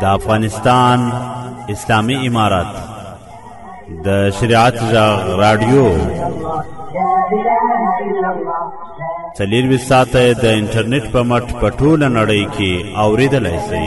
د افغانستان اسلامی امارات د شریعت غږ رادیو څلوروي ساعته د انټرنیټ په مټ په ټوله نړۍ کې اورېدلای شئ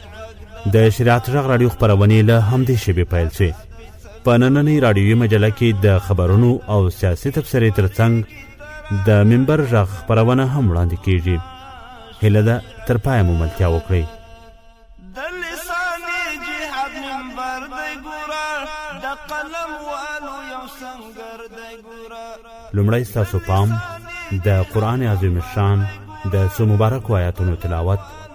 د شریعت غږ راډیو خبرونه له همدې شیبې پیل شي په نننۍ راډیوي مجله کې د خبرونو او سیاسي تبصرې ترڅنګ د منبر غږ خبرونه هم وړاندې کیږي هله ده تر پایه مو ملتیا وکړئ لومړی ستاسو پام د قرآن عظیم شان د څو مبارکو آیاتونو تلاوت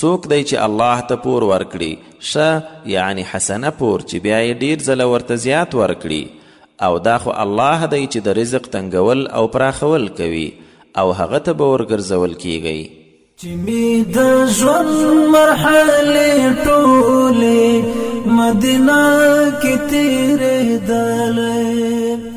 څوک دی چې الله ته پور ورکړي ښه یعنی حسنه پور چې بیا یې ډیر ځله ورته زیات ورکړي او دا خو الله دی چې د رزق تنګول او پراخول کوي او هغه ته به ورګرځول کیږي چې می د ژوند مرحله ټوله مدینه کې تیرې دلې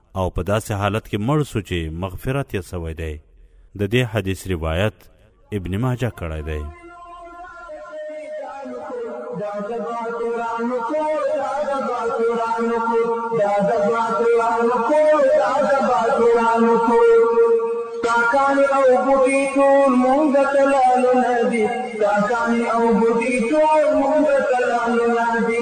او په داسې حالت کې مړ سو چې مغفرت یې سوی دی د دې حدیث روایت ابن ماجه کړی دی کاکانی او بوټي ټول مونږ ته لاله ندي کاکانی او بوټي ټول مونږ ته لاله ندي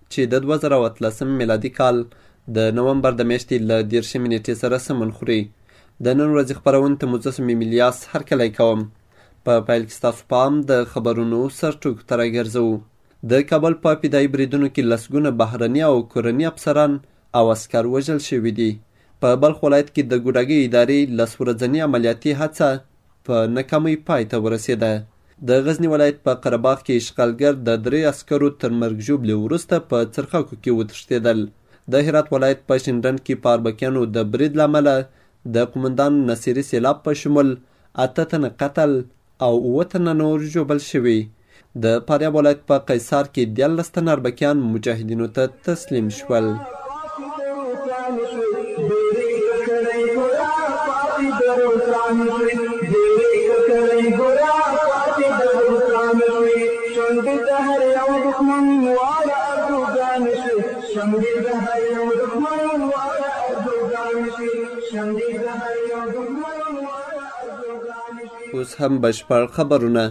چې د دوه زره او اتلسم میلادي کال د نومبر د میاشتې له دېرشمې نېټې سره سمون خوري د نن ورځې خپرونې ته مجسم میلیاس هرکلی کوم په پیل کې ستاسو پام د خبرونو سرټوکو ته راګرځوو د کابل په فدایي بریدونو کې لسګونه بهرني او کورني افسران او عسکر وژل شوي دي په بلخ ولایت کې د ګوډاګۍ ادارې لس ورځني عملیاتي هڅه په نکامۍ پای ته ورسېده. د غزني ولایت په قره باغ کې اشغالګر د درې عسکرو تر مرګ ژوبلې وروسته په څرخکو کې وتښتېدل. د هرات ولایت په شینډنډ کې په اربکیانو د برید له امله د قومندان نصیري سېلاب په شمول اته تنه قتل او اووه تنه نور ژوبل شوي. د فاریاب ولایت په قیصار کې دیارلس تنه اربکیان مجاهدینو ته تسلیم شول. اوس هم بشپړ خبرونه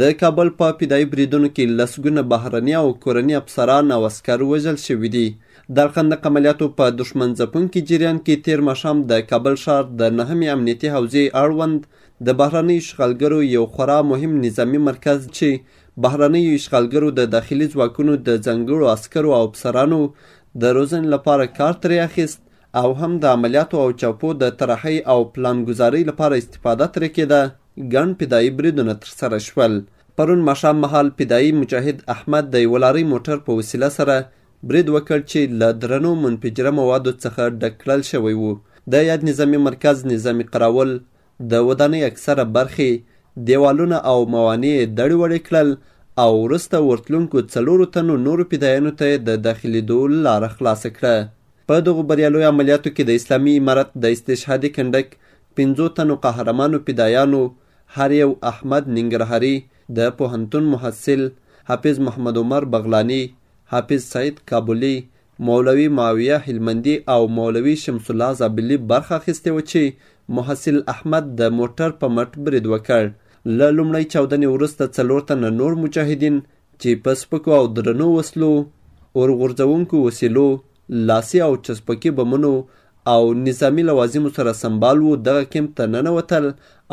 د کابل په فدايي بریدونو کې لسګونه بهرني او کورني افسران او عسکر وژل شوي دي. دالخندق عملیاتو په دښمن ځپونکي جریان کې تېر ماښام د کابل ښار د نهمې امنیتي حوزې اړوند د بهرنیو اشغالګرو یو خورا مهم نظامي مرکز چې بهرنیو اشغالګرو د داخلي ځواکونو د ځانګړو عسکرو او افسرانو د روزنې لپاره کار ترې اخیست او هم د عملیاتو او چاپو د طراحۍ او پلانګذارۍ لپاره استفاده ترې کېده، ګڼ فدايي بریدونه ترسره شول. پرون ماښام مهال فدايي مجاهد احمد د یوه لارۍ موټر په وسیله سره برید وکړ چې له درنو منفجره موادو څخه ډک کړل شوی و. د یاد نظامي مرکز نظامي قراول د ودانۍ اکثره برخې، دیوالونه او موانع یې دړې وړې کړل او وروسته ورتلونکو څلورو تنو نورو فدایانو ته یې د داخلیدو لاره خلاصه کړه. په دغو بریالیو عملیاتو کې د اسلامي امارت د استشهادي کنډک پنځو تنو قهرمانو فدایانو هر یو احمد ننګرهاري، د پوهنتون محصل، حافظ محمد عمر بغلاني، حافظ سعید کابلي، مولوي معاویه هلمندي او مولوي شمس الله زابلي برخه اخیستې وه چې محصل احمد د موټر په مټ برید وکړ. له لومړۍ چاودنې وروسته څلور تنه نور مجاهدین چې په سپکو او درنو وسلو، اور غورځوونکو وسیلو لاسي او چسپکي بمونو او نظامي لوازمو سره سمبال وو دغه کمپ ته ننوتل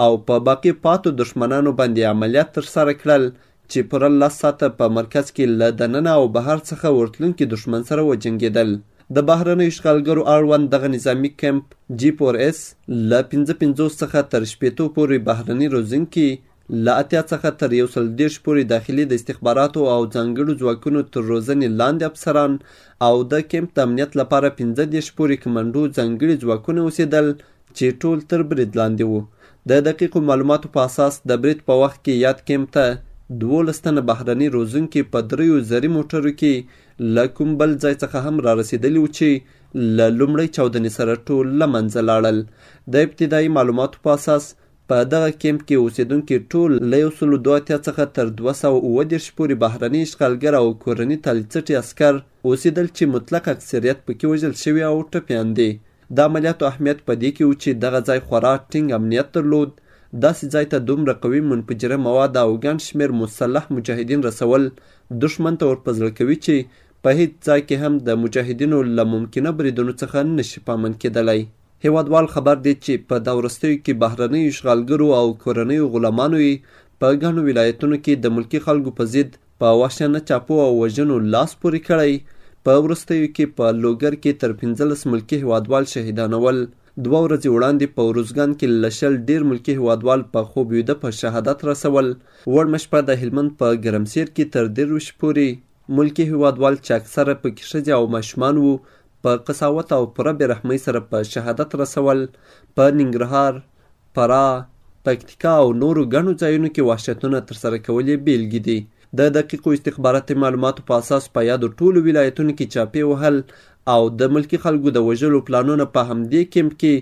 او په باقي پاتو دښمنانو باندې عملیات ترسره کړل چې پوره لس ساعته په مرکز کې له دننه او بهر څخه ورتلونکي دښمن سره وجنګېدل د بهرنیو اشغالګرو اړوند دغه نظامي کمپ جي فور اس له پنځه پنځوس څخه تر شپېتو پورې بهرني روزونکي له اتیا څخه تر یو سل دېرش پورې داخلي د استخباراتو او ځانګړو ځواکونو تر روزنې لاندې افسران او د کمپ د امنیت لپاره پنځه دېرش پورې کمانډو ځانګړي ځواکونه اوسېدل چې ټول تر برید لاندې وو. د دقیقو معلوماتو په اساس د برید په وخت کې یاد کمپ ته دوولس تنه بهرني روزونکي په دریو زري موټرو کې له کوم بل ځای څخه هم را رسېدلي وو چې له لومړۍ چاودنې سره ټول له منځه لاړل. د ابتدایي معلوماتو په اساس په دغه کمپ کې اوسېدونکي ټول له یو سلو دوه اتیا څخه تر دوه سوه اووه دېرش پورې بهرني اشغالګر او کورني تالیڅټي عسکر اوسېدل چې مطلق اکثریت پکې وژل شوي او ټپیان دي. د عملیاتو اهمیت په دې کې و چې دغه ځای خورا ټینګ امنیت درلود، داسې ځای ته دومره قوي منفجره مواد او ګڼ شمېر مسلح مجاهدین رسول دښمن ته ورپه زړه کوي چې په هېڅ ځای کې هم د مجاهدینو له ممکنه بریدونو څخه نه شي په امن کېدلی. هېوادوال خبر دي چې په دا وروستیو کې بهرنیو اشغالګرو او کورنیو غلامانو یې په ګڼو ولایتونو کې د ملکي خلکو په ضد په وحشیانه چاپو او وژنو لاس پورې کړی په وروستیو کې په لوګر کې تر پنځلس ملکي هېوادوال شهیدانول دوه ورځې وړاندې په اروزګان کې له شل ډېر ملکي هیوادوال په خوب ویده په شهادت رسول وړمه شپه د هلمند په ګرمسیر کې تر دېرویشت پورې ملکي هیوادوال چې اکثره پکې ښځې او ماشومان وو په قساوت او پوره بې رحمۍ سره په شهادت رسول، په ننګرهار، فراه، پکتیکا او نورو ګڼو ځایونو کې وحشتونه ترسره کول یې بېلګې دي. د دقیقو استخباراتي معلوماتو په اساس په یادو ټولو ولایتونو کې چاپې وهل او د ملکي خلکو د وژلو پلانونه په همدې کمپ کې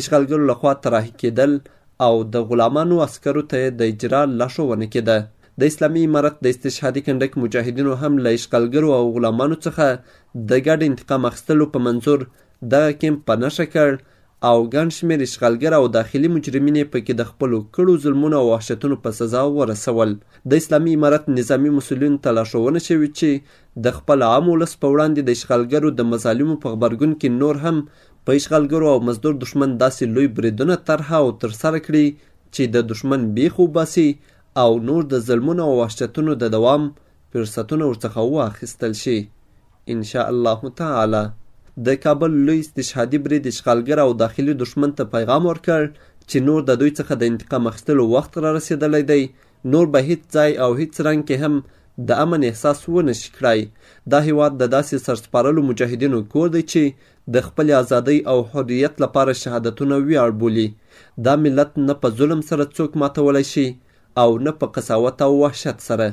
اشغالګرو لخوا طراحي کېدل او د غلامانو عسکرو ته د اجرا لارښوونه کېده د اسلامي امارت د استشهادي کنډک مجاهدینو هم له اشغالګرو او غلامانو څخه د ګډ انتقام اخیستلو په منظور دغه کیمپ په نښه کړ او ګڼ شمېر اشغالګر او داخلي مجرمین یې پکې د خپلو کړو ظلمونو او وحشتونو په سزا ورسول د اسلامي امارت نظامي مسولینو ته لارښوونه شوې چې د خپل عام ولس په وړاندې د اشغالګرو د مظالمو په غبرګون کې نور هم په اشغالګرو او مزدور دښمن داسې لوی بریدونه طرحه او ترسره کړي چې د دښمن بیخ وباسي او نور د ظلمونو او وحشتونو د دوام فرصتونه ورڅخه واخیستل شي ان شاء الله تعالی د کابل لوی استشهادي برید اشغالګر او داخلي دښمن ته پیغام ورکړ چې نور د دوی څخه د انتقام اخیستلو وخت را رسېدلی دی نور به هیڅ ځای او هیڅ رنګ کې هم د امن احساس ونه شي کړای. دا هیواد د داسې سرسپارلو مجاهدینو کور دی چې د خپلې ازادۍ او حریت لپاره شهادتونه ویاړ بولي. دا ملت نه په ظلم سره څوک ماتولی شي او نه په قساوت او وحشت سره.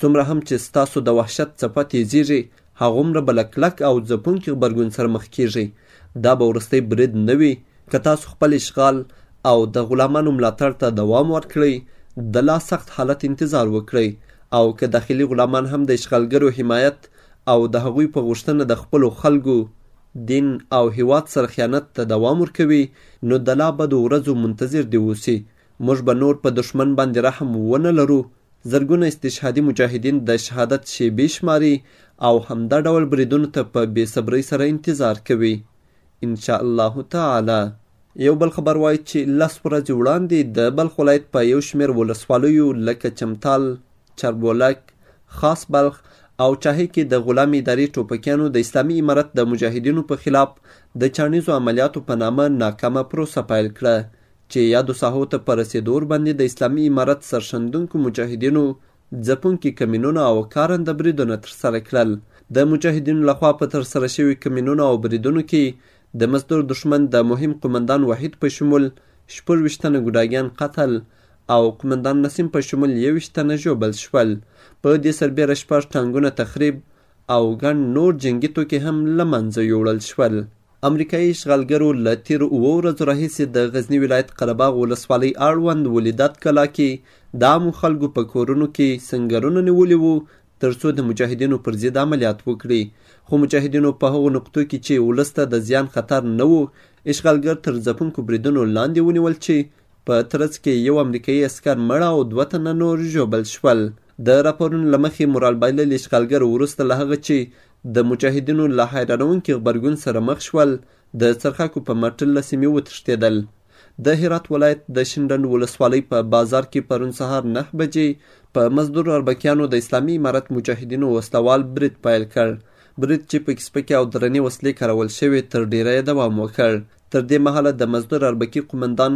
څومره هم چې ستاسو د وحشت څپه تیزیږي هغومره به له کلک او ځپونکي غبرګون سره مخ کیږئ. دا به وروستی برید نه وي که تاسو خپل اشغال او د غلامانو ملاتړ ته دوام ورکړئ د لا سخت حالت انتظار وکړئ او که داخلي غلامان هم د اشغالګرو حمایت او د هغوی په غوښتنه د خپلو خلکو دین او هیواد سره خیانت ته دوام ورکوي نو د لا بدو ورځو منتظر دی اوسي موږ به نور په دښمن باندې رحم ونه لرو زرګونه استشهادي مجاهدین د شهادت شیبې شماري او همدا ډول بریدونو ته په بې صبرۍ سره انتظار کوي ان شاء الله تعالی یو بل خبر وایي چې لس ورځې وړاندې د بلخ ولایت په یو شمېر ولسوالیو لکه چمتال، چربولک، خاص بلخ او چاهې کې د غلام ادارې ټوپکیانو د اسلامي امارت د مجاهدینو په خلاف د چاڼیزو عملیاتو په نامه ناکامه پروسه پیل کړه چې یادو ساحو ته په رسېدو ورباندې د اسلامي امارت سرښندونکو مجاهدینو ځپونکي کمینونو او کارنده بریدونه ترسره کړل. د مجاهدینو لخوا په ترسره شوي کمینونو او بریدونو کې د مزدور دښمن د مهم قومندان وحید په شمول شپږویشت تنه ګوډاګیان قتل او قومندان نسیم په شمول یوویشت تنه ژوبل شول. په دې سربېره شپږ ټانګونه تخریب او ګڼ نور جنګي توکي هم له منځه یوړل شول. امریکایي اشغالګرو له تېرو اوو ورځو راهیسې د غزني ولایت قرهباغ ولسوالۍ اړوند ولیدات کلا کې د عامو خلکو په کورونو کې سنګرونه نیولي وو ترڅو د مجاهدینو پر ضد عملیات وکړي خو مجاهدینو په هغو نقطو کې چې ولس ته د زیان خطر نه و اشغالګر تر ځپونکو بریدونو لاندې ونیول چې په ترڅ کې یو امریکایي عسکر مړ او دوه تنه نور ژوبل شول د راپورونو له مخې مورال بایللي اشغالګر وروسته له هغه چې د مجاهدینو له حیرانونکي غبرګون سره مخ شول، د څرخکو په مټ له سیمې وتښتېدل. د هرات ولایت د شینډنډ ولسوالۍ په بازار کې پرون سهار نهه بجې په مزدور اربکیانو د اسلامي امارت مجاهدینو وسله وال برید پیل کړ. برید چې پکې سپکې او درنې وسلې کارول شوې، تر ډېره یې دوام وکړ. تر دې مهاله د مزدور اربکي قومندان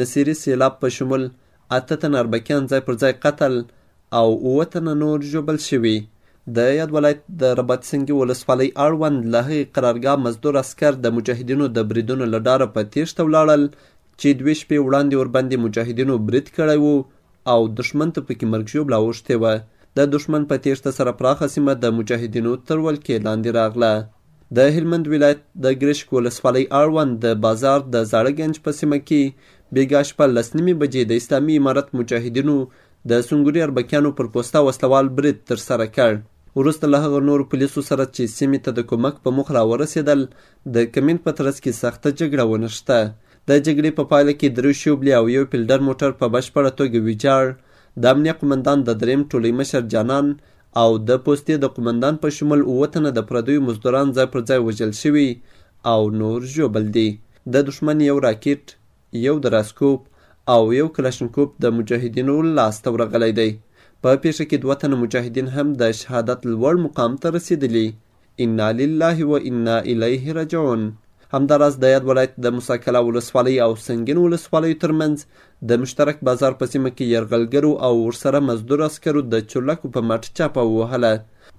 نصیري سېلاب په شمول اته تنه اربکیان ځای پر ځای قتل او اووه تنه نور ژوبل شوي. د یاد ولایت د رباط سنګي ولسوالۍ اړوند له هغې قرارګاه مزدور عسکر د مجاهدینو د بریدونو له ډاره په تېښته ولاړل چې دوې شپې وړاندې ورباندې مجاهدینو برید کړی وو او دښمن ته پکې مرګ ژوبله اوښتې وه. د دښمن په تېښته سره پراخه سیمه د مجاهدینو تر ولکې لاندې راغله. د هلمند ولایت د ګرشک ولسوالۍ اړوند د بازار د زاړه ګنج په سیمه کې بیګا شپه لس نیمې بجې د اسلامي امارت مجاهدینو د سنګوري اربکیانو پر پوسته وسلوال برید ترسره کړ. وروسته له هغه نورو پولیسو سره چې سیمې ته د کومک په موخه راورسېدل د کمین په ترڅ کې سخته جګړه ونښته د جګړې په پایله کې درې شوبلې او یو فیلډر موټر په بشپړه توګه ویجاړ، د امنیه قومندان د دریم ټولۍ مشر جانان او د پوستې د قومندان په شمول اووه تنه د پردیو مزدوران ځای پر ځای وژل شوي او نور ژوبل دي. د دښمن یو راکټ، یو دراسکوپ او یو کلاشنکوف د مجاهدینو لاس ته ورغلی دی. په پېښه کې دوه تنه مجاهدین هم د شهادت لوړ مقام ته رسېدلي. انا لله و انا الیه رجعون همداراز د یاد ولایت د موساکلا ولسوالۍ او سنګین ولسوالیو ترمنځ د مشترک بازار په سیمه کې یرغلګرو او ورسره مزدور عسکرو د چورلکو په مټ چاپه ووهله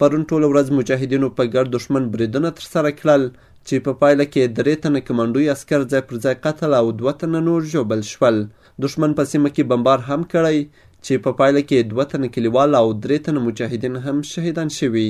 پرون ټوله ورځ مجاهدینو په ګډ دښمن بریدونه ترسره کړل چې په پایله کې درې تنه کمانډوي عسکر ځای پر ځای قتل او دوه تنه نور ژوبل شول دښمن په سیمه کې بمبار هم کړی چې په پایله کې دوه تنه کلیوال او درې تنه مجاهدین هم شهیدان شوي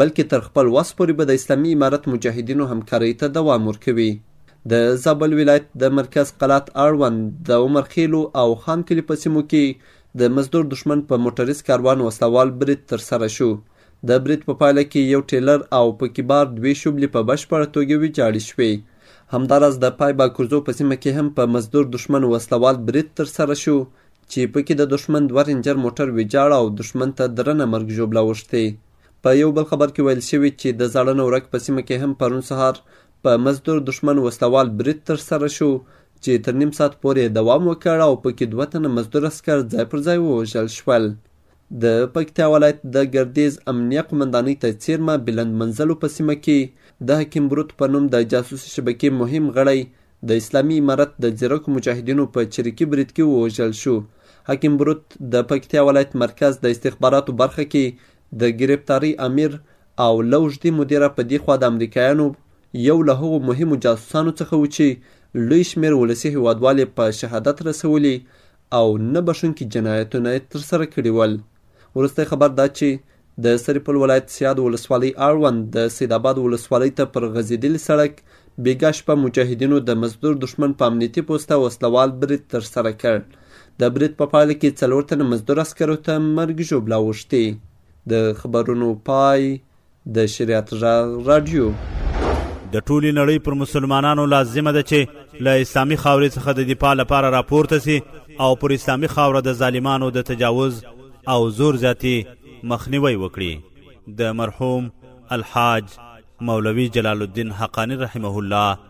بلکې تر خپل وس پورې به د اسلامي امارت مجاهدینو همکارۍ ته دوام ورکوي. د زابل ولایت د مرکز قلات اړوند د عمر خېلو او خان کلي په سیمو کې د مزدور دښمن په موټریز کاروان وسله وال برید ترسره شو. د برید په پایله کې یو ټېلر او پکې بار دوې شوبلې په بشپړه توګه ویجاړې شوې. همداراز د پای باکورزو په سیمه کې هم په مزدور دښمن وسله وال برید ترسره شو چي پکي د دښمن دوه رنجر موټر ویجاړ او دښمن ته درنه مرګ ژوبله اوښتې. په یو بل خبر کي ویل شوي چي د زاړه نورک په سیمه کي هم پرون سهار په مزدور دښمن وسله وال برید تر سره شو چي تر نیم ساعت پوري یې دوام وکړ او پکي دوه تنه مزدور عسکر ځای پر ځای ووژل شول. د پکتیا ولایت د ګردیز امنیه قومندانۍ ته څیرمه بلند منزلو په سیمه کې د حکیم بروت په نوم د جاسوسي شبکې مهم غړی د اسلامي امارت د ځیرکو مجاهدینو په چریکي برید کې ووژل شو حکیم بروت د پکتیا ولایت مرکز د استخباراتو برخه کې د ګرفتاري امیر او له اوږدې مودې را په دې خوا د امریکایانو یو له هغو مهمو جاسوسانو څخه و چې لوی شمېر ولسي هیوادوال یې په شهادت رسولي او نه بښونکي جنایتونه یې ترسره کړي ول. وروستی خبر دا چې د سرپل ولایت سیاد ولسوالۍ اړوند د سیدآباد ولسوالۍ ته پر غځېدلي سړک بیګا شپه مجاهدینو د مزدور دښمن په امنیتي پوسته وسلوال برید ترسره کړ. د برید په پایله کې څلور تنه مزدور عسکرو ته مرګ ژوبله اوښتې. د خبرونو پای د شریعت غږ راډیو. د ټولي نړۍ پر مسلمانانو لازمه ده چې له اسلامي خاورې څخه د دفاع لپاره راپورته سي او پر اسلامي خاوره د ظالمانو د تجاوز او زور زیاتي مخنیوی وکړي. د مرحوم الحاج مولوي جلال الدین حقاني رحمه الله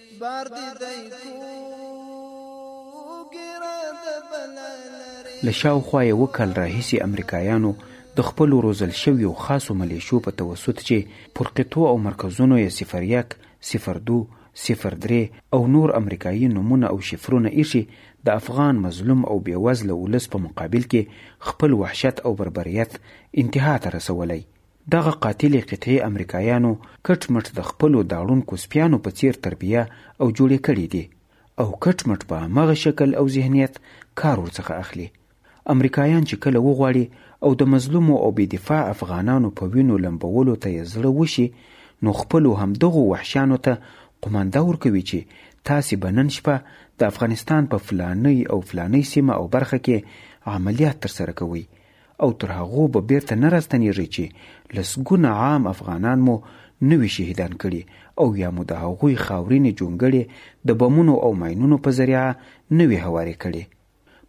بار دی دی کو ګرا د بللری له شاوخوا یو کال راهیسې امریکایانو د خپلو روزل شویو خاصو ملیشو په توسط چې پر قطو او مرکزونو یې صفر یک، صفر دو، صفر درې او نور امریکایي نومونه او شفرونه ایښي د افغان مظلوم او بېوزله ولس په مقابل کې خپل وحشت او بربریت انتها ته رسولی دغه قاتلې قطعې امریکایانو کټ مټ د خپلو داړونکو سپیانو په څیر تربیه او جوړې کړې دي او کټ مټ په همغه شکل او ذهنیت کار ورڅخه اخلي. امریکایان چې کله وغواړي او د مظلومو او بې دفاع افغانانو په وینو لمبولو ته یې زړه وشي نو خپلو همدغو وحشیانو ته قومانده ورکوي چې تاسې به نن شپه د افغانستان په فلانۍ او فلانۍ سیمه او برخه کې عملیات ترسره کوئ او تر هغو به بیرته نه راستنیږی چی لسګونه عام افغانان مو نه وی شهیدان کړی او یا مو د هغوی خاورینې جونګړې د بمونو او ماینونو په ذریعه نه وی هوارې کړی.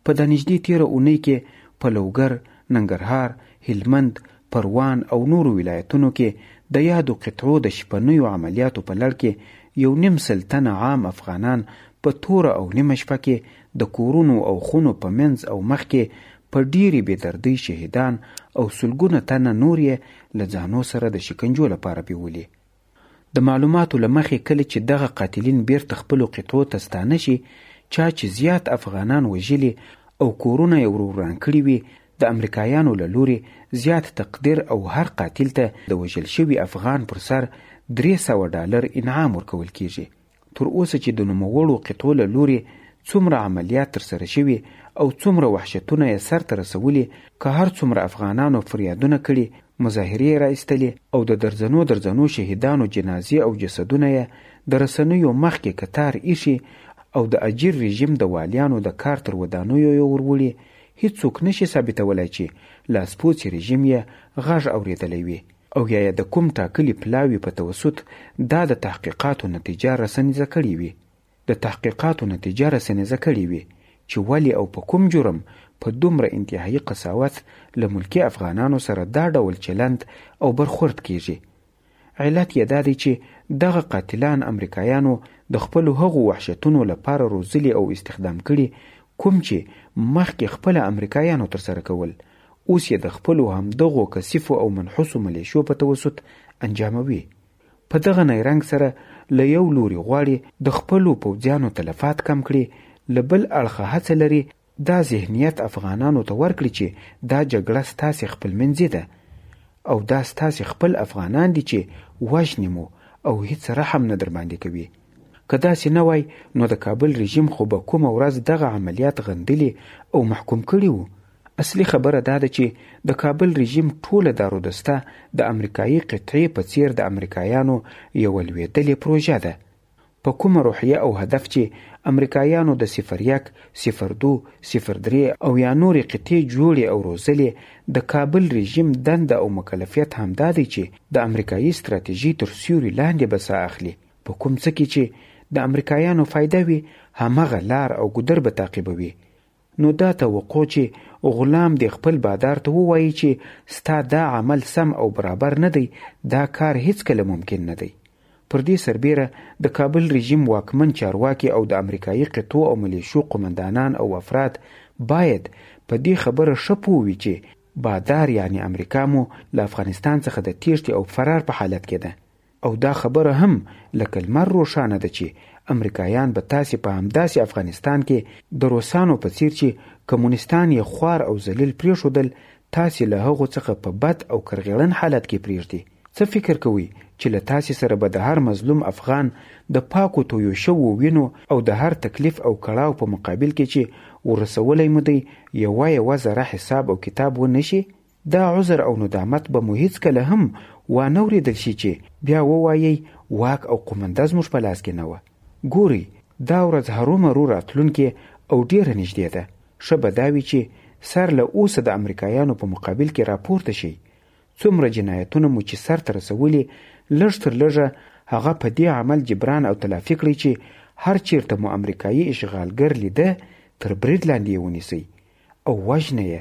په دا نږدې تیره اونۍ کې په لوګر، ننګرهار، هلمند، پروان او نورو ولایتونو کې د یادو قطعو د شپنیو عملیاتو په لړ کې یو نیم سل تنه عام افغانان په توره او نیمه شپه کې د کورونو او خونو په منځ او مخ کې په ډېرې بې دردۍ شهیدان او سلګونه تنه نور یې له ځانو سره د شکنجو لپاره بیولي. د معلوماتو له مخې کله چې دغه قاتلین بېرته خپلو قطعو ته ستانه شي، چا چې زیات افغانان وژلي او کورونه یې ور وران کړي وي، د امریکایانو له لوري زیات تقدیر او هر قاتل ته د وژل شوي افغان پر سر درې سوه ډالر انعام ورکول کېږي. تر اوسه چې د نوموړو قطعو له لورې څومره عملیات ترسره شوي او څومره وحشتونه یې سر ته رسولي، که هر څومره افغانانو فریادونه کړي، مظاهرې یې را ایستلې او د درځنو درځنو شهیدانو جنازې او جسدونه یې د رسنیو مخکې کتار ایښي او د اجیر رژیم د والیانو د کار تر ودانیو یې ور وړي، هیڅوک نه شي ثابتولای چې لاسپوڅي رژیم یې غږ اورېدلی وي. او یا یې د کوم ټاکلي پلاوي په توسط دا د تحقیقاتو نتیجه رسنیزه کړې وي، د تحقیقاتو نتیجه رسنیزه کړې وي چې ولې او په کوم جرم په دومره انتهايي قساوت له ملکي افغانانو سره دا ډول چلند او برخورد کېږي. علت یې دا دی چې دغه قاتلان امریکایانو د خپلو هغو وحشتونو له پاره روزلي او استخدام کړي کوم چې مخکې خپله امریکایانو ترسره کول اوس یې د خپلو همدغو کثیفو او منحوسو ملیشو په توسط انجاموي. په دغه نیرنګ سره له یو لوري غواړي د خپلو پوځیانو تلفات کم کړي، له بل اړخه هڅه لري دا ذهنیت افغانانو ته ورکړي چې دا جګړه ستاسې خپلمنځي ده او دا ستاسې خپل افغانان دي چې وژني مو او هیڅ رحم نه درباندې کوي. که داسې نه وای نو د کابل رژیم خو به کومه ورځ دغه عملیات غندلي او محکوم کړي وو. اصلي خبره دا ده چې د کابل رژیم ټوله دارودسته د امریکایي قطعې په څیر د امریکایانو یوه لوېدلې پروژه ده په کومه روحیه او هدف چې امریکایانو د صفر یک، صفر دو، صفر درې او یا نورې قطعې جوړې او روزلې د کابل رژیم دنده او مکلفیت همدا دی چې د امریکایي ستراتیژۍ تر سیوري لاندې به ساه اخلي په کوم څه کې چې د امریکایانو فایده وي همغه لار او ګودر به تعقیبوي نو دا توقع چې غلام دې خپل بادار ته ووایي چې ستا دا عمل سم او برابر نه دی، دا کار هېڅکله ممکن نه دی. پر دې سربېره د کابل رژیم واکمن چارواکي او د امریکايي قطعو او ملېشو قومندانان او افراد باید په دې خبره ښه پوه وي چې بادار یعنې امریکا مو له افغانستان څخه د تېښتې او فرار په حالت کې ده. او دا خبره هم لکه لمر روښانه ده چې امریکایان به تاسې په همداسې افغانستان کې د روسانو په څیر چې کمونستان یې خوار او ذلیل پریښودل تاسې له هغو څخه په بد او کرغیړن حالت کې پریږدي څه فکر کوئ چې له تاسې سره به د هر مظلوم افغان د پاکو تویو شوو وینو او د هر تکلیف او کړاو په مقابل کې چې ورسولی مو دی یوه یوه ذره حساب او کتاب ونه شي دا عذر او ندامت به مو هیڅکله هم وانه وریدل شي چې بیا ووایئ واک او قومنده زموږ په لاس کې نه وه ګورئ دا ورځ هرومرو راتلونکې او ډیره نږدې ده ښه به دا وي چې سر له اوسه د امریکایانو په مقابل کې راپورته شئ څومره جنایتونه مو چې سر ته رسولي لږ تر لږه هغه په دې عمل جبران او تلافي کړئ چې هر چیرته مو امریکایي اشغالګر لیده تر برید لاندې یې ونیسئ او وژنه یې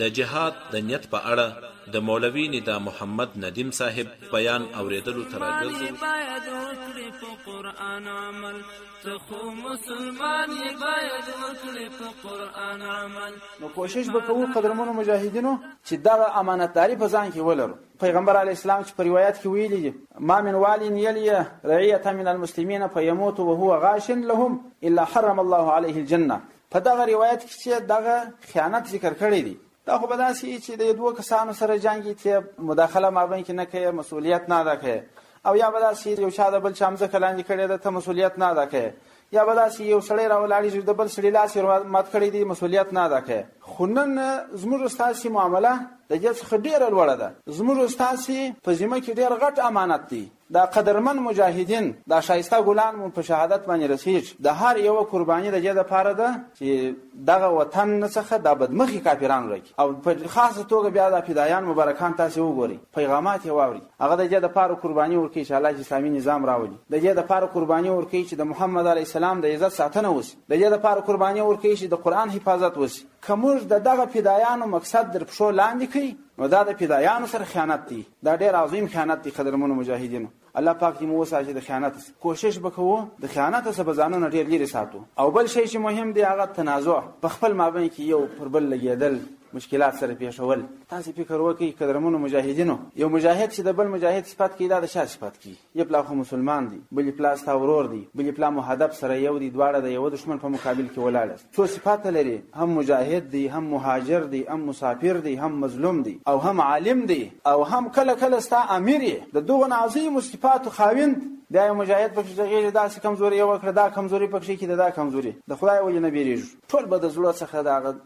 د جهاد د نیت په اړه د مولوي ندا محمد ندیم صاحب بیان اورېدلو ته راګرځوو. باید وکړي په قرآن عمل ته خو مسلمان یې باید وکړي په قرآن عمل نو کوشش به کوو قدرمنو مجاهدینو چې دغه امانتداري په ځان کې ولرو پیغمبر علی اسلام چې په روایت کې ویلي دي ما من والین یلی رعیته من المسلمین فیموت وهو غاشن لهم الا حرم الله علیه الجنه په دغه روایت کې چې دغه خیانت ذکر کړی دی دا خو به داسې وي چې د دوو کسانو سره جنګ یې چې مداخله مابین کې نه کوي مسؤلیت نه ادا کوي او یا به داسې یو چا د بل چا مځکه لاندې کړې ده ته مسؤلیت نه ادا کوي یا به داسې یو سړی راولاړي چې د بل سړي لاس یې مات کړی دی مسؤلیت نه ادا کوي خو نن زموږ ستاسې معامله د دې څخه ډېره لوړه ده زموږ ستاسې په ذمه کې ډېر غټ امانت دی دا قدرمن مجاهدین دا شایسته ګلان مو په شهادت باندې رسیږي د هر یو قرباني د دې لپاره ده چې دغه وطن نه څخه دا بدمخي کافران ورکی او په خاصه توګه بیا د فدایان مبارکان تاسو وګورئ پیغامات یې واوري هغه د دې لپاره قرباني ورکړي چې الله اسلامي نظام راولي د دې لپاره قرباني ورکړي چې د محمد علی السلام د عزت ساتنه وسی د دې لپاره قرباني ورکړي چې د قران حفاظت وسی کومج د دغه فدایانو مقصد در پښو لاندې کړي نو دا د فدایانو سره خیانت دی دا ډیر عظیم خیانت دی قدرمنو مجاهدینو الله پاک دې مو وساتي د خیانت کوشش وکړو د خیانت څخه ځانونه ډیر لري ساتو او بل شی چې مهم دی هغه تنازع په خپل مابین کې یو پر بل لګیدل مشکلات سره پیښول تاسو فکر وکړئ قدرمنو مجاهدینو یو مجاهد چې د بل مجاهد صفات کوي دا د شا صفات کوي یو پلا خو مسلمان دی بلی پلا ستا ورور دی بلی پلا مو هدف سره یو دی دواړه د یوه دښمن په مقابل کې ولاړ یاست څو صفات لري هم مجاهد دی هم مهاجر دی هم مسافر دی هم مظلوم دی او هم عالم دی او هم کله کله ستا امیر یې د دغو عظیمو صفاتو خاوند بیا یو مجاهد پکې ځغېږي داسې کمزوري یې وکړه دا کمزوري پکې کېده دا کمزوري د خدای ولې نه بیریږو ټول به د زړه څخه د هغه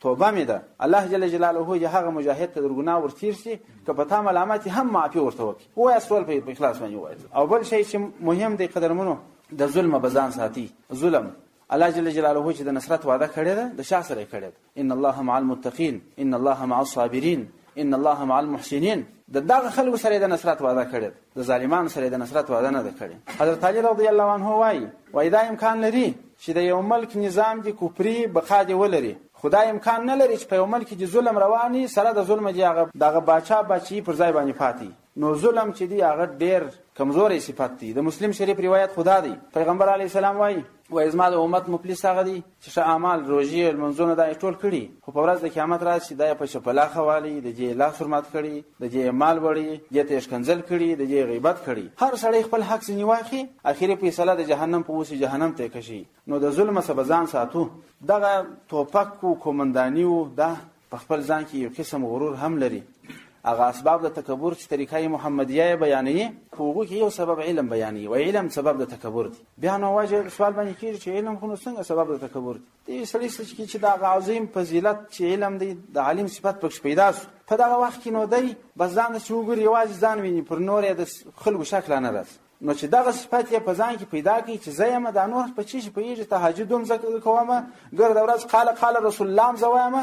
توبه مې ده الله جل جلاله یې هغه مجاهد ته در ګناه ورتیر شي که په تا ملامت یې هم معافي ورته وکړي ووایاست ټول په اخلاص باندې ووایاست او بل شی چې مهم دی قدرمنو د ظلمه به ځان ساتي ظلم الله جل جلاله چې د نصرت وعده کړې ده د شا سره کړې ده ان الله مع المتقین ان الله مع الصابرین ان الله مع المحسنین د دغه خلکو سره د نصرت وعده کړې ده د ظالمانو سره د نصرت وعده نه ده کړې حضرت علي رضی الله عنه وایي وایي دا امکان لري چې د یو ملک نظام دې کفري بقا دې ولري خو دا امکان نه لري چې په یو ملک کې د ظلم رواني سره د ظلم دې هغه دغه باچا بچي پر ځای باندې پاتې نو ظلم چې دی هغه ډیر کمزورې صفت دی د مسلم شریف روایت خدا دی پیغمبر علی السلام وایي و ازما د امت مفلس هغه دی چې ښه اعمال روژې لمونځونه دا یې ټول کړي خو په ورځ د قیامت راشي دا یې په شپلاخه والي د جې لاس ورمات کړي د جې مال وړي جې ته یې ښکنځل کړي د جې غیبت کړي هر سړی خپل حق ځینې واخي اخري فیصله د جهنم په اوسي جهنم ته کشي نو د ظلم څخه به ځان ساتو دغه توپک و کومنداني و دا په خپل ځان کې یو قسم غرور هم لري هغه اسباب د تکبر چې طریقه محمدیه بیانوي په هغو کې یو سبب علم بیانوي او علم سبب د تکبر دی بیا نو واجه سوال باندې کېږي چې علم خو نو څنګه سبب د تکبر دی دې سړي څه کې چې دا عظیم فضیلت چې علم دی د عالم صفت پکې پیدا شو په دغه وخت کې نو دی بس ځان د څوګر یوازې ځان ویني پر نور یې د خلکو شکل نه راځي نو چې دغه صفت یې په ځان کې پیدا کړي چې زه یم دا نور په چی پوهېږي تهجد هم زه کوم ګرده ورځ قال قال رسول الله هم زه وایم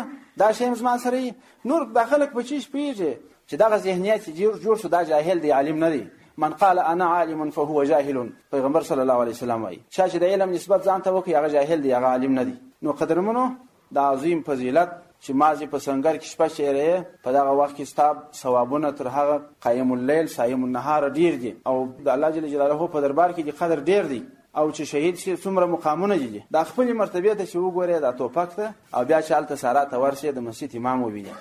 دا شی هم زما سره نور دا خلک په چی پوهېږي چې دغه ذهنیت چې جوړ جوړ شو دا جاهل دی عالم نه دی من قال انا عالم فهو جاهل پیغمبر صلی الله علیه وسلم وایي چا چې د علم نسبت ځان ته وکړي هغه جاهل دی هغه عالم نه دی نو قدرمنو د عظیم فضیلت چې مازې په سنګر کې شپه چېرې یې په دغه وخت کې ستا ثوابونه تر هغه قایم اللیل صایم النهار ډیر دي او د الله جل جلاله په دربار کې د قدر ډیر دی او چې شهید شي څومره مقامونه دي دي دا خپل مرتبه ته چې وګوره دا توپک ته او بیا چې هلته سارا ته ورشي د مسجد امام وویني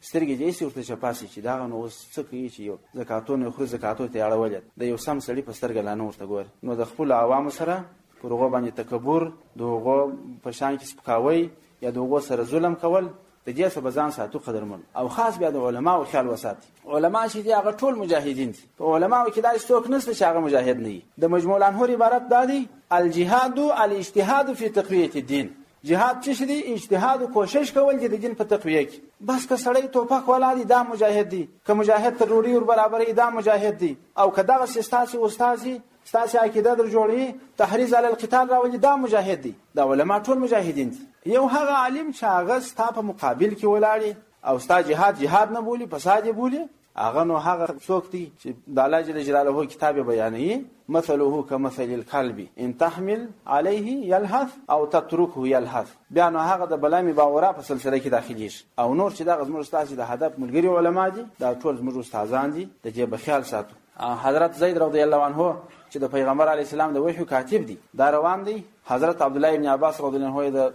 سترګې دې سي ورته چپاسي چې دا نو اوس څه کوي چې یو زکاتونه خو زکاتو ته اړولې د یو سم سړی په سترګه لانه ورته ګور نو د خپل عوامو سره پر هغو باندې تکبر د هغو په شان کې سپکاوی یا د هغو سره ظلم کول د دې څخه به ځان ساتو قدرمن او خاص بیا د علماو خیال وساتي علما چې دي هغه ټول مجاهدین دي په علماو کې داسې څوک نشته چې هغه مجاهد نه وي د مجموع الانهور عبارت دا دی الجهاد الاجتهاد فی تقویه الدین جهاد چې دی اجتهاد او کوشش کول دي د دین په تقویه کې بس که سړی توپک ولا دی دا مجاهد دی که مجاهد ته ډوډۍ ور برابرې دا مجاهد دی او که دغه سیستاسي استاد ستاسو عقیده در جوړوي تحریز علی القتال راولي دا مجاهد دی دا علما ټول مجاهدین دي یو هغه عالم چې هغه ستا په مقابل کې ولاړی او ستا جهاد جهاد نه بولی فساد بولی هغه نو هغه څوک دی چې د الله جل جلاله کتاب بیانوي مثله كمثل الكلب ان تحمل عليه يلهث او تتركه يلهث بیا نو هغه د بلامي باورا په سلسله کې داخلي شي او نور چې دا غزمر استاد د هدف ملګری علما دي دا ټول زموږ استادان دي د جې بخیال ساتو حضرت زید رضی الله عنه چې د پیغمبر علی السلام د وحی کاتب دی دا روان دی حضرت عبد الله ابن عباس رضی الله عنه د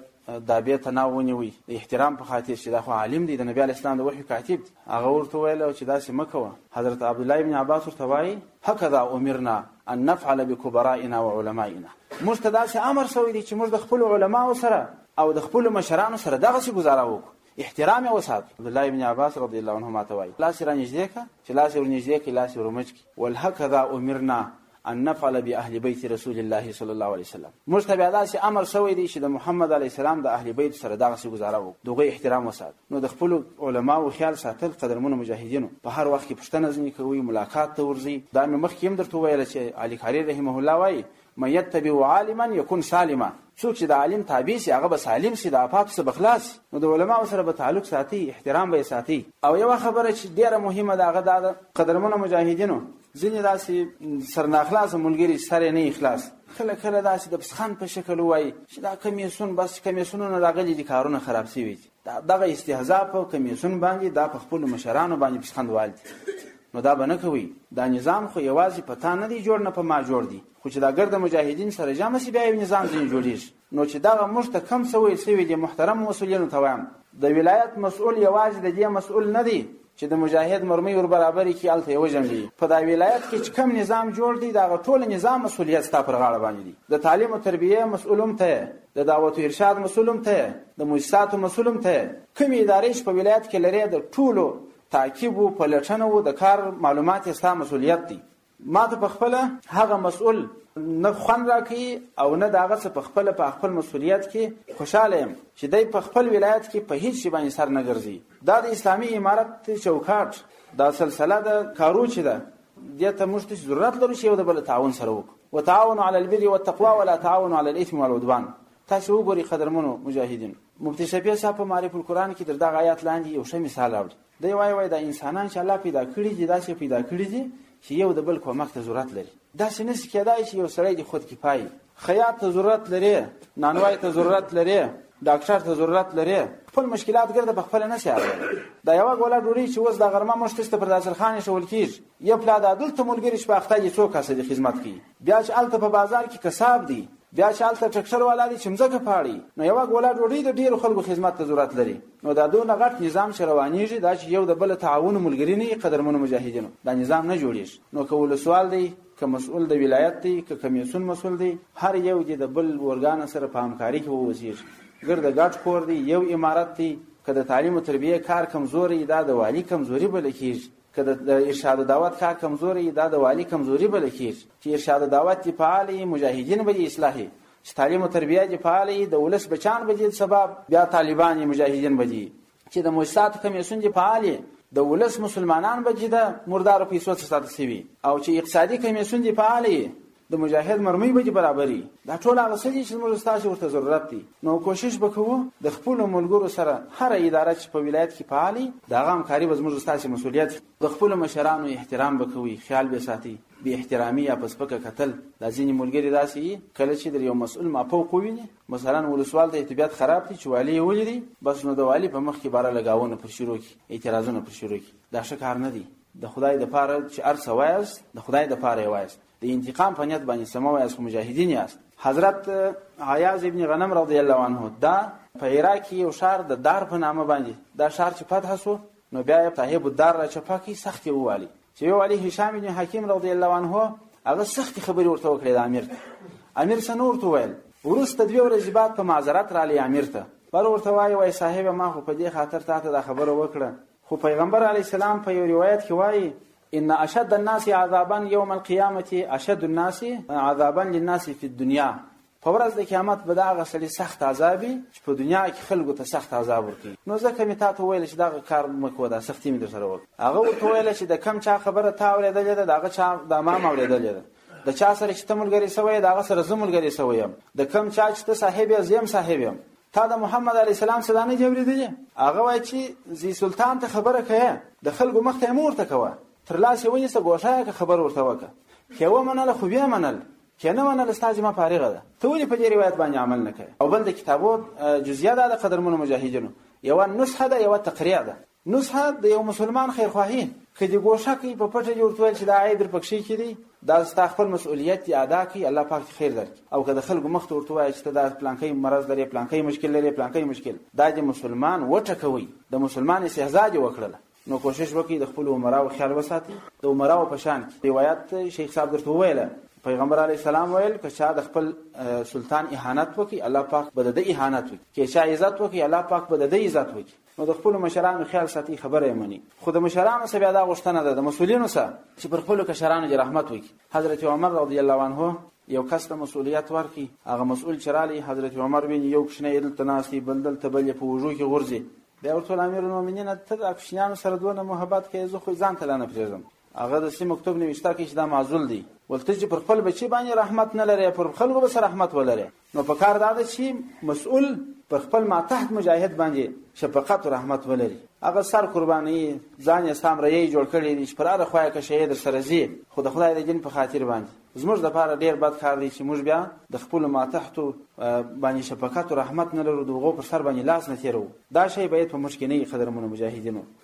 دابې تناو ونیوي د احترام په خاطر چې دا خو عالم دی د نبی علی اسلام د وحی کاتب دی هغه ورته ویل چې داسې مکوه حضرت عبد الله ابن عباس ورته وایي هکذا امرنا ان نفعل بكبرائنا وعلمائنا موږ ته داسې امر شوی دی چې موږ د خپل علماو سره او د خپل مشرانو سره دغه څه گزاره وکړو احترام یې وساته عبدالله ابن عباس رضی الله عنهما ته وایي لاس یې رانږدې کړه چې لاس یې ورنږدې کړي لاس یې ورومچ کړي والهکذا امرنا ان نفعل باهل بیت رسول الله صلی الله علیه وسلم موږ ته بیا داسې امر شوی دی چې د محمد علیه السلام د اهل بیت سره دغسې ګزاره وکړو د هغوی احترام وسات نو د خپلو علماو خیال ساتل قدرمنو مجاهدینو په هر وخت کې پوښتنه ځینې کوي ملاقات ته ورځي دا مې مخکې هم درته وویله چې علي کاري رحمه الله وایي من یتبع عالما یکون سالما، څوک چې د عالم تابع شي هغه به سالم شي، د آفاتو څخه به خلاص شي، نو د علماوو سره به تعلق ساتي، احترام به یې ساتي. او یوه خبره چې ډېره مهمه ده هغه دا ده، قدرمنو مجاهدینو! ځینې داسې سرناخلاصه ملګري چې سر یې نه وي خلاص، کله کله داسې د پسخند په شکل ووایي چې دا کمېسیون، بس کمېسیونونه راغلي دي، کارونه خراب شوي دي. دا دغه استهزاء په کمیسون باندې دا په خپل مشرانو باندې پسخندوال دي نو دا به نه کوي دا نظام خو یوازې په تا نه دی جوړ نه په ما جوړ دی خو چې دا ګرد مجاهدین سره جمع سي بیا یو نظام ځینې جوړیږي نو چې دغه موږ ته کم څه ویل سوي دي محترم مسؤلینو ته وایم د ولایت مسؤل یوازې د دې مسؤل نه دی چې د مجاهد مرمۍ ور برابرې کړي هلته یې وجنګوي په دا ولایت کې چې کوم نظام جوړ دی د هغه ټول نظام مسؤلیت ستا پر غاړه باندې دی د تعلیم او تربیې مسؤل هم ته د دعوت و ارشاد مسؤل هم ته د موسساتو مسؤل هم ته کومې ادارې چې په ولایت کې لرې د ټولو تعقیب و پلټنه و د کار معلومات یې ستا مسؤلیت دی ماته په خپله هغه مسؤل نه خوند راکوي او نه د هغه څه په خپله په خپل مسؤلیت کې خوشاله یم چې دی په خپل ولایت کې په هیڅ شي باندې سر نه ګرځي دا د اسلامي امارت چوکاټ دا سلسله د کارو چې ده دې ته موږ ته ضرورت لرو چې یو د بل تعاون سره وکړو وتعاونوا على البر والتقوى ولا تعاونوا على الاثم والعدوان تاسو وګورئ قدرمنو مجاهدین مفتی شفیع صاحب په معرف القرآن کې در دغه آیات لاندې یو ښه مثال راوړي دی وای وای دا انسانان چې الله پیدا کړی دي داسې پیدا کړی دي چې یو د بل کومک ته ضرورت لري داسې نشي کېدای چې یو سړی د خود کفایي خیاط ته ضرورت لري نانوای ته ضرورت لري ډاکټر ته ضرورت لري خپل مشکلات ګرده په خپل نه سیاره دا یو غولا ډوړي چې اوس د غرمه مشتسته پر داسر خان شول کیږي یو پلا د دلته ملګری شپه اخته یې څوک هسه د خدمت کوي بیا چې هلته په بازار کې کساب دی بیا چې هلته ټکټر والا دی چې مځکه پاړي نو یوه ګوله ډوډۍ د ډېرو خلکو خدمت ته ضرورت لري نو دا دونه غټ نظام چې روانېږي دا چې یو د بل تعاون ملګري نه قدرمنو مجاهدینو دا نظام نه جوړیږي نو که ولسوال دی که مسؤل د ولایت دی که کمیسون مسؤل دی هر یو دی د بل ورګان سره په همکاري کې ووسیږي ګرد ګډ کور دی یو امارت دی که د تعلیم او تربیه کار کمزوري دا د والی کمزوري بل کېږي که د ارشاد و دعوت کار کمزوری وي دا د والي کمزوري بلل کېږي چې ارشاد و دعوت دې فعال وي مجاهدین به یې اصلاح وي چې تعلیم و تربیه دې فعال وي د ولس بچان به دې سبا بیا طالبان یې مجاهدین به دي چې د موسساتو کمیسیون دې فعال وي د ولس مسلمانان به دې د مردارو پیسو څخه ساتل شوي او چې اقتصادي کمیسیون دې فعال وي د مجاهد مرمۍ به دې برابري دا ټول هغه څه دي چې موږ ستاسو ورته ضرورت دی نو کوشش وکړو د خپل ملګرو سره هر اداره چې په ولایت کې فعالي دا غام کاری به موږ ستاسو مسولیت د خپل مشرانو احترام وکوي خیال به ساتي بی احترامی یا پسپکه قتل دا ځینې ملګری داسې کله چې د یو مسؤل ماپو کوینه مثلا ولسوال ته طبیعت خراب دي چې والی ولري بس نو د والی په مخ کې بار لګاونه پر شروع کی اعتراضونه پر شروع کی دا ښه کار نه دی د خدای د پاره چې ارسه وایاست د خدای د پاره وایاست د انتقام په نیت باندې سم وایاست مجاهدین یاست حضرت عیاض ابن غنم رضی الله عنه دا په عراق کې یو شهر د دار په نامه باندې دا شهر چې فتح شو نو بیا یې صاحب الدار را چپه کړي سختې ووالي چې ویوالي هشام بن حکیم رضی الله عنه هغه سختې خبرې ورته وکړې د امیر ته امیر څه نور ته ویل وروسته دوې ورځې بعد په معذرت رالی امیر ته بر ورته وایي وایي صاحب ما خو په دې خاطر تا ته دا خبره وکړه خو پیغمبر علیه السلام په یو روایت کې وایي ان اشد الناس عذابا یوم القیامه اشد الناس عذابا للناس فی الدنیا په ورځ د قیامت به دغه سړي سخت عذاب وي چې په دنیا کې خلکو ته سخت عذاب ورکوي نو ځکه مې تا ته وویل چې دغه کار مه کوه دا سختي مې در سره وکړه هغه ورته وویل چې د کم چا خبره تا اورېدلې ده د هغه چا د ما هم اورېدلې ده د چا سره چې ته ملګری سوی د هغه سره زه ملګری سوی یم د کم چا چې ته صاحب یې زه هم صاحب یم تا د محمد علی السلام څخه دا نه دی اورېدلی هغه وایي چې زی سلطان ته خبره کوي د خلکو مخ ته یې مه ورته کوه تر لاس یې ونیسه ګوښه یې که خبر ورته وکړه که یې ومنله خو ویې منل که نه منله ستا ذمه فارغه ده ته ولې په دې روایت باندې عمل نه کوې او بل د کتابو جزیه ده د قدرمنو مجاهدینو یوه نسخه ده یوه تقریع ده نصحه، د یو مسلمان خیرخواهي، که دې ګوښه کړي، په پټه دې ورته وویل چې دا عیب در په کښي کې دی، دا ستا خپل مسؤلیت دي، ادا کړئ، الله پاک دې خیر درکړي او که د خلکو مخ ته ورته ووایه چې ته دا پلانکی مرض لرې، پلانکی مشکل لرې، پلانکی مشکل، دا دې مسلمان وټکوئ، د مسلمان استهزاء دې وکړله، نو کوشش وکړئ د خپلو امراوو خیال وساتئ، د امراوو په شان کې روایت دی، شیخ صاحب درته وویل، پیغمبر علیه السلام ویل، که چا د خپل سلطان اهانت وکړي، الله پاک به د ده اهانت وکړي، که چا عزت وکړي، الله پاک به د ده عزت وکړي. نو د خپل مشرانو خیال ساتي خبره یې مني خو د مشرانو څخه بیا دا غوښتنه ده د مسولینو څخه چې پر خپل کشرانو دې رحمت وکړي حضرت عمر رضی الله عنه یو کس ته مسؤلیت ورکړي هغه مسؤل چې رالی حضرت عمر ویني یو کوچنی یې دلته ناست دی بل دلته بل یې په اوږو کې غورځي بیا ورته ویل امیرالمؤمنینه ته د کوچنیانو سره دونه محبت کوې زه خو یې ځان ته لا نه پرېږدم هغه د سي مکتوب نوشته کې چې دا معزول دی ول ته چې پر خپل بچی باندې رحمت نه لرې پر خلکو به رحمت ولرې نو په کار دا ده چې مسؤل پر خپل ماتحت مجاهد باندې شفقت او رحمت ولري هغه سر قرباني ځان یې سام رې جوړ کړی دی چې پر هغه خوای کې شهید سره زی خو د خدای د جن په خاطر باندې زموږ د پاره ډیر بد کار دی چې موږ بیا د خپل ماتحت باندې شفقت او رحمت نه لرو دغه پر سر باندې لاس نه تیرو دا شی باید په مشکینه قدرمن مجاهدینو